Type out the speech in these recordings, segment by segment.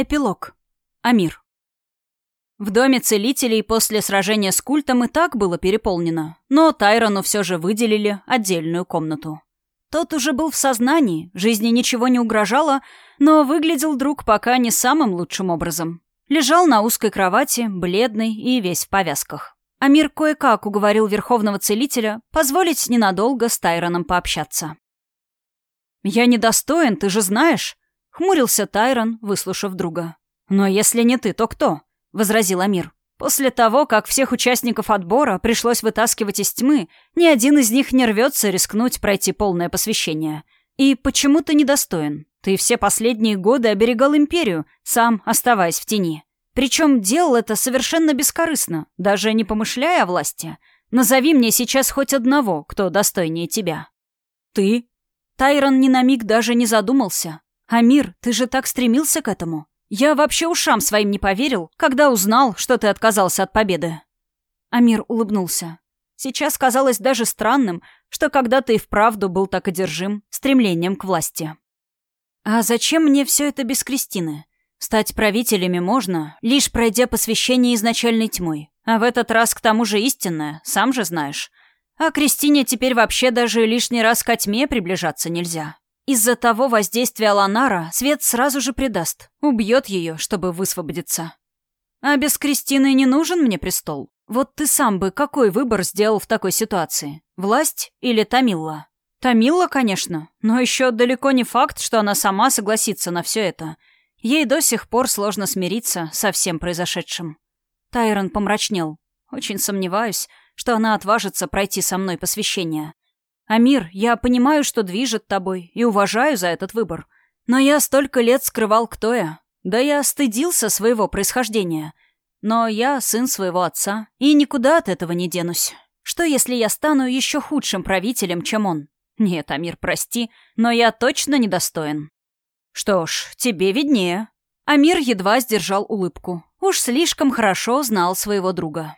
Эпилог. Амир. В доме целителей после сражения с культом и так было переполнено, но Тайрону все же выделили отдельную комнату. Тот уже был в сознании, жизни ничего не угрожало, но выглядел друг пока не самым лучшим образом. Лежал на узкой кровати, бледный и весь в повязках. Амир кое-как уговорил верховного целителя позволить ненадолго с Тайроном пообщаться. «Я недостоин, ты же знаешь», Хмурился Тайрон, выслушав друга. «Но если не ты, то кто?» — возразил Амир. «После того, как всех участников отбора пришлось вытаскивать из тьмы, ни один из них не рвется рискнуть пройти полное посвящение. И почему ты недостоин? Ты все последние годы оберегал империю, сам оставаясь в тени. Причем делал это совершенно бескорыстно, даже не помышляя о власти. Назови мне сейчас хоть одного, кто достойнее тебя». «Ты?» Тайрон ни на миг даже не задумался, «Амир, ты же так стремился к этому. Я вообще ушам своим не поверил, когда узнал, что ты отказался от победы». Амир улыбнулся. Сейчас казалось даже странным, что когда-то и вправду был так одержим стремлением к власти. «А зачем мне все это без Кристины? Стать правителями можно, лишь пройдя посвящение изначальной тьмой. А в этот раз к тому же истинное, сам же знаешь. А Кристине теперь вообще даже лишний раз к тьме приближаться нельзя. Из-за того воздействия Ланара свет сразу же предаст, убьет ее, чтобы высвободиться. А без Кристины не нужен мне престол. Вот ты сам бы какой выбор сделал в такой ситуации? Власть или Тамилла? Тамилла, конечно, но еще далеко не факт, что она сама согласится на все это. Ей до сих пор сложно смириться со всем произошедшим. Тайрон помрачнел. Очень сомневаюсь, что она отважится пройти со мной посвящение. «Амир, я понимаю, что движет тобой, и уважаю за этот выбор. Но я столько лет скрывал, кто я. Да я стыдился своего происхождения. Но я сын своего отца, и никуда от этого не денусь. Что, если я стану еще худшим правителем, чем он? Нет, Амир, прости, но я точно недостоин». «Что ж, тебе виднее». Амир едва сдержал улыбку. Уж слишком хорошо знал своего друга.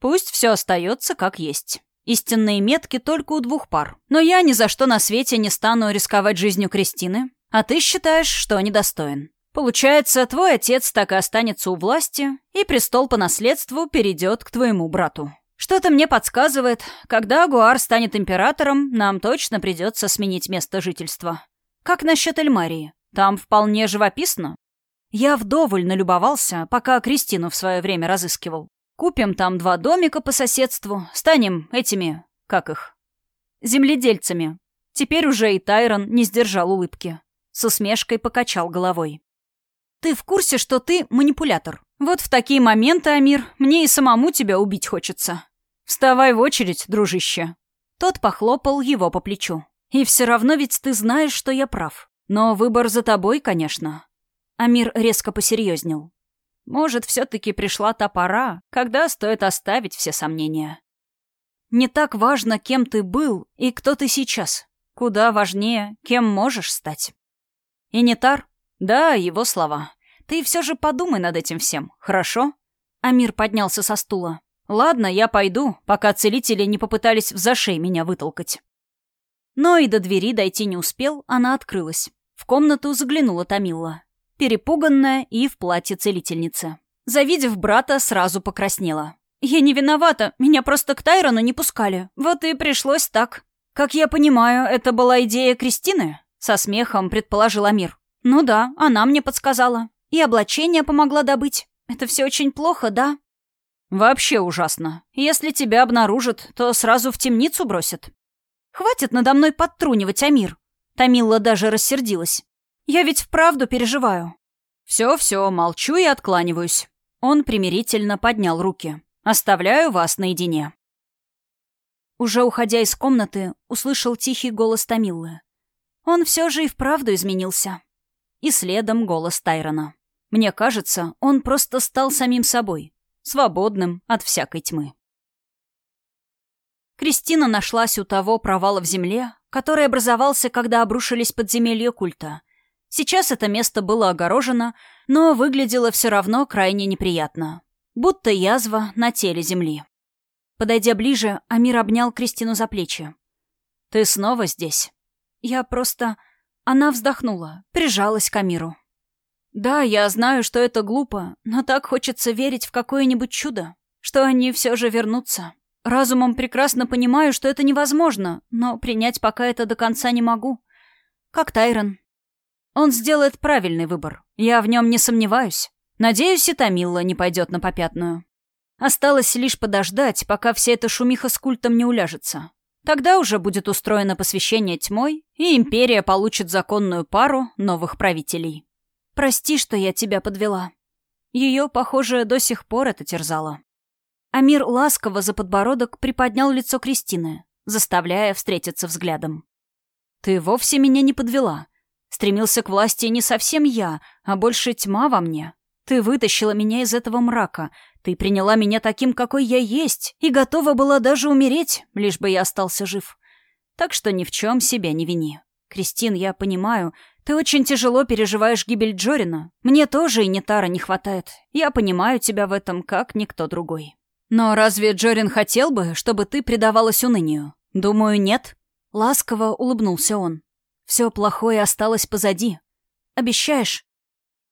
«Пусть все остается как есть». Истинные метки только у двух пар. Но я ни за что на свете не стану рисковать жизнью Кристины, а ты считаешь, что недостоин. Получается, твой отец так и останется у власти, и престол по наследству перейдет к твоему брату. Что-то мне подсказывает, когда Гуар станет императором, нам точно придется сменить место жительства. Как насчет Эльмарии? Там вполне живописно. Я вдоволь налюбовался, пока Кристину в свое время разыскивал. Купим там два домика по соседству, станем этими, как их, земледельцами. Теперь уже и Тайрон не сдержал улыбки. С усмешкой покачал головой. Ты в курсе, что ты манипулятор? Вот в такие моменты, Амир, мне и самому тебя убить хочется. Вставай в очередь, дружище. Тот похлопал его по плечу. И все равно ведь ты знаешь, что я прав. Но выбор за тобой, конечно. Амир резко посерьезнел. Может, все-таки пришла та пора, когда стоит оставить все сомнения. Не так важно, кем ты был и кто ты сейчас. Куда важнее, кем можешь стать. Инитар? Да, его слова. Ты все же подумай над этим всем, хорошо? Амир поднялся со стула. Ладно, я пойду, пока целители не попытались в зашей меня вытолкать. Но и до двери дойти не успел, она открылась. В комнату заглянула Тамила перепуганная и в платье целительницы. Завидев брата, сразу покраснела. «Я не виновата, меня просто к Тайрону не пускали. Вот и пришлось так». «Как я понимаю, это была идея Кристины?» Со смехом предположил Амир. «Ну да, она мне подсказала. И облачение помогла добыть. Это все очень плохо, да?» «Вообще ужасно. Если тебя обнаружат, то сразу в темницу бросят». «Хватит надо мной подтрунивать, Амир!» Тамила даже рассердилась. Я ведь вправду переживаю. Все-все, молчу и откланиваюсь. Он примирительно поднял руки. Оставляю вас наедине. Уже уходя из комнаты, услышал тихий голос Тамиллы. Он все же и вправду изменился. И следом голос Тайрона. Мне кажется, он просто стал самим собой, свободным от всякой тьмы. Кристина нашлась у того провала в земле, который образовался, когда обрушились подземелья культа, Сейчас это место было огорожено, но выглядело все равно крайне неприятно. Будто язва на теле земли. Подойдя ближе, Амир обнял Кристину за плечи. «Ты снова здесь?» «Я просто...» Она вздохнула, прижалась к Амиру. Да, я знаю, что это глупо, но так хочется верить в какое-нибудь чудо, что они все же вернутся. Разумом прекрасно понимаю, что это невозможно, но принять пока это до конца не могу. Как Тайрон. Он сделает правильный выбор. Я в нем не сомневаюсь. Надеюсь, и Тамилла не пойдет на попятную. Осталось лишь подождать, пока вся эта шумиха с культом не уляжется. Тогда уже будет устроено посвящение тьмой, и империя получит законную пару новых правителей. Прости, что я тебя подвела. Ее, похоже, до сих пор это терзало. Амир ласково за подбородок приподнял лицо Кристины, заставляя встретиться взглядом. «Ты вовсе меня не подвела. Стремился к власти не совсем я, а больше тьма во мне. Ты вытащила меня из этого мрака. Ты приняла меня таким, какой я есть, и готова была даже умереть, лишь бы я остался жив. Так что ни в чем себя не вини. Кристин, я понимаю, ты очень тяжело переживаешь гибель Джорина. Мне тоже и Нетара не хватает. Я понимаю тебя в этом, как никто другой. Но разве Джорин хотел бы, чтобы ты предавалась унынию? Думаю, нет. Ласково улыбнулся он. Все плохое осталось позади. Обещаешь?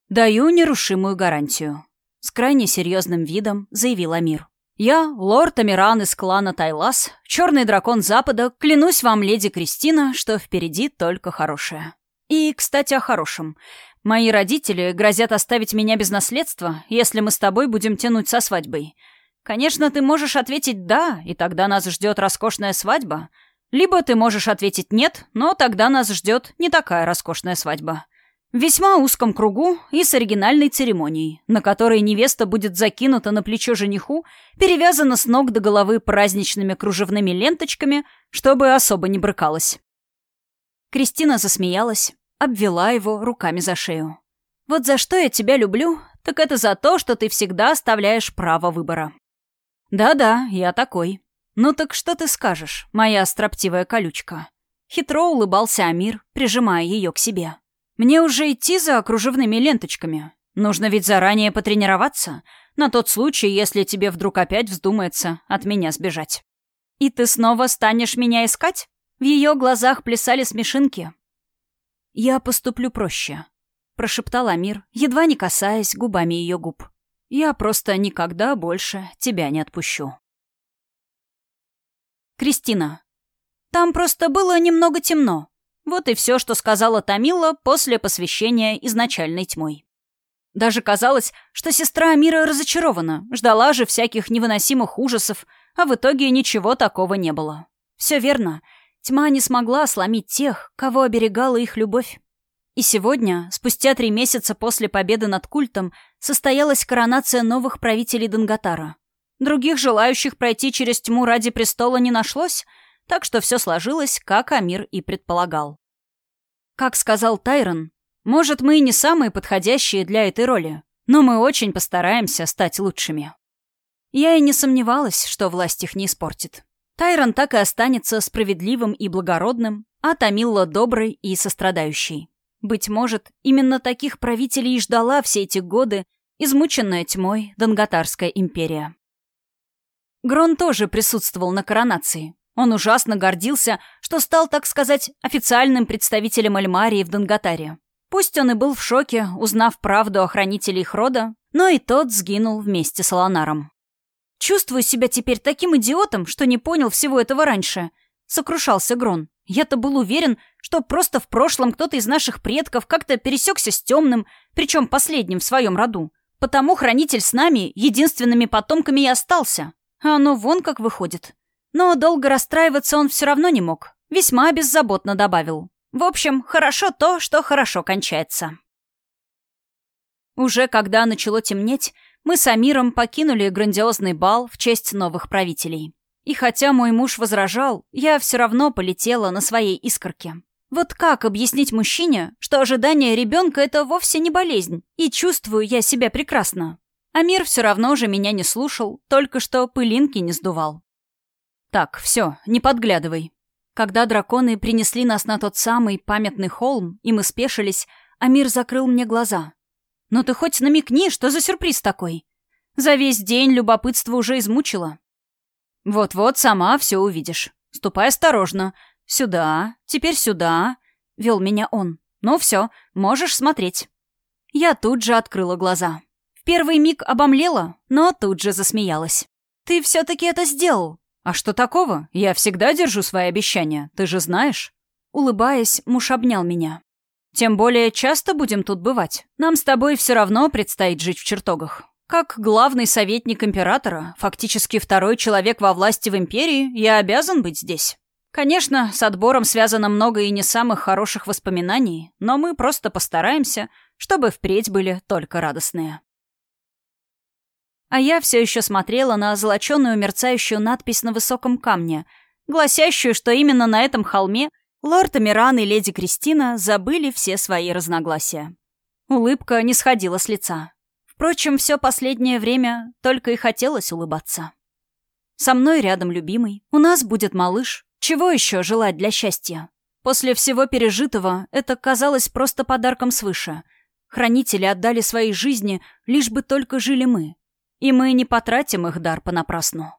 Даю нерушимую гарантию. С крайне серьезным видом заявил Амир. «Я, лорд Амиран из клана Тайлас, черный дракон Запада, клянусь вам, леди Кристина, что впереди только хорошее. И, кстати, о хорошем. Мои родители грозят оставить меня без наследства, если мы с тобой будем тянуть со свадьбой. Конечно, ты можешь ответить «да», и тогда нас ждет роскошная свадьба. Либо ты можешь ответить «нет», но тогда нас ждет не такая роскошная свадьба. В весьма узком кругу и с оригинальной церемонией, на которой невеста будет закинута на плечо жениху, перевязана с ног до головы праздничными кружевными ленточками, чтобы особо не брыкалась. Кристина засмеялась, обвела его руками за шею. «Вот за что я тебя люблю, так это за то, что ты всегда оставляешь право выбора». «Да-да, я такой. Ну так что ты скажешь, моя строптивая колючка?» Хитро улыбался Амир, прижимая ее к себе. «Мне уже идти за кружевными ленточками. Нужно ведь заранее потренироваться, на тот случай, если тебе вдруг опять вздумается от меня сбежать. И ты снова станешь меня искать?» В ее глазах плясали смешинки. «Я поступлю проще», — прошептал Амир, едва не касаясь губами ее губ. «Я просто никогда больше тебя не отпущу». Кристина. Там просто было немного темно. Вот и все, что сказала Тамила после посвящения изначальной тьмой. Даже казалось, что сестра Амира разочарована, ждала же всяких невыносимых ужасов, а в итоге ничего такого не было. Все верно. Тьма не смогла сломить тех, кого оберегала их любовь. И сегодня, спустя три месяца после победы над культом, состоялась коронация новых правителей Данготара. Других желающих пройти через тьму ради престола не нашлось, так что все сложилось, как Амир и предполагал. Как сказал Тайрон, может, мы и не самые подходящие для этой роли, но мы очень постараемся стать лучшими. Я и не сомневалась, что власть их не испортит. Тайрон так и останется справедливым и благородным, а Тамилла доброй и сострадающей. Быть может, именно таких правителей и ждала все эти годы измученная тьмой Донготарская империя. Грон тоже присутствовал на коронации. Он ужасно гордился, что стал, так сказать, официальным представителем Альмарии в Донготаре. Пусть он и был в шоке, узнав правду о хранителе их рода, но и тот сгинул вместе с Аланаром. Чувствую себя теперь таким идиотом, что не понял всего этого раньше. Сокрушался Грон. Я-то был уверен, что просто в прошлом кто-то из наших предков как-то пересекся с темным, причем последним в своем роду. Потому хранитель с нами единственными потомками и остался. А оно вон как выходит. Но долго расстраиваться он все равно не мог. Весьма беззаботно добавил. В общем, хорошо то, что хорошо кончается. Уже когда начало темнеть, мы с Амиром покинули грандиозный бал в честь новых правителей. И хотя мой муж возражал, я все равно полетела на своей искорке. Вот как объяснить мужчине, что ожидание ребенка — это вовсе не болезнь, и чувствую я себя прекрасно? Амир все равно же меня не слушал, только что пылинки не сдувал. Так, все, не подглядывай. Когда драконы принесли нас на тот самый памятный холм, и мы спешились, Амир закрыл мне глаза. «Ну ты хоть намекни, что за сюрприз такой? За весь день любопытство уже измучило». «Вот-вот, сама все увидишь. Ступай осторожно. Сюда, теперь сюда», — вел меня он. «Ну все, можешь смотреть». Я тут же открыла глаза. Первый миг обомлела, но тут же засмеялась. «Ты все-таки это сделал!» «А что такого? Я всегда держу свои обещания, ты же знаешь?» Улыбаясь, муж обнял меня. «Тем более часто будем тут бывать. Нам с тобой все равно предстоит жить в чертогах. Как главный советник императора, фактически второй человек во власти в империи, я обязан быть здесь. Конечно, с отбором связано много и не самых хороших воспоминаний, но мы просто постараемся, чтобы впредь были только радостные. А я все еще смотрела на озолоченную мерцающую надпись на высоком камне, гласящую, что именно на этом холме лорд Амиран и леди Кристина забыли все свои разногласия. Улыбка не сходила с лица. Впрочем, все последнее время только и хотелось улыбаться. Со мной рядом любимый, у нас будет малыш. Чего еще желать для счастья? После всего пережитого это казалось просто подарком свыше. Хранители отдали свои жизни, лишь бы только жили мы. И мы не потратим их дар понапрасну.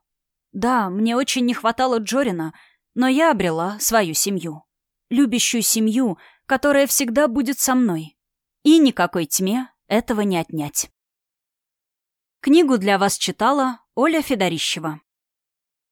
Да, мне очень не хватало Джорина, но я обрела свою семью. Любящую семью, которая всегда будет со мной. И никакой тьме этого не отнять. Книгу для вас читала Оля Федорищева.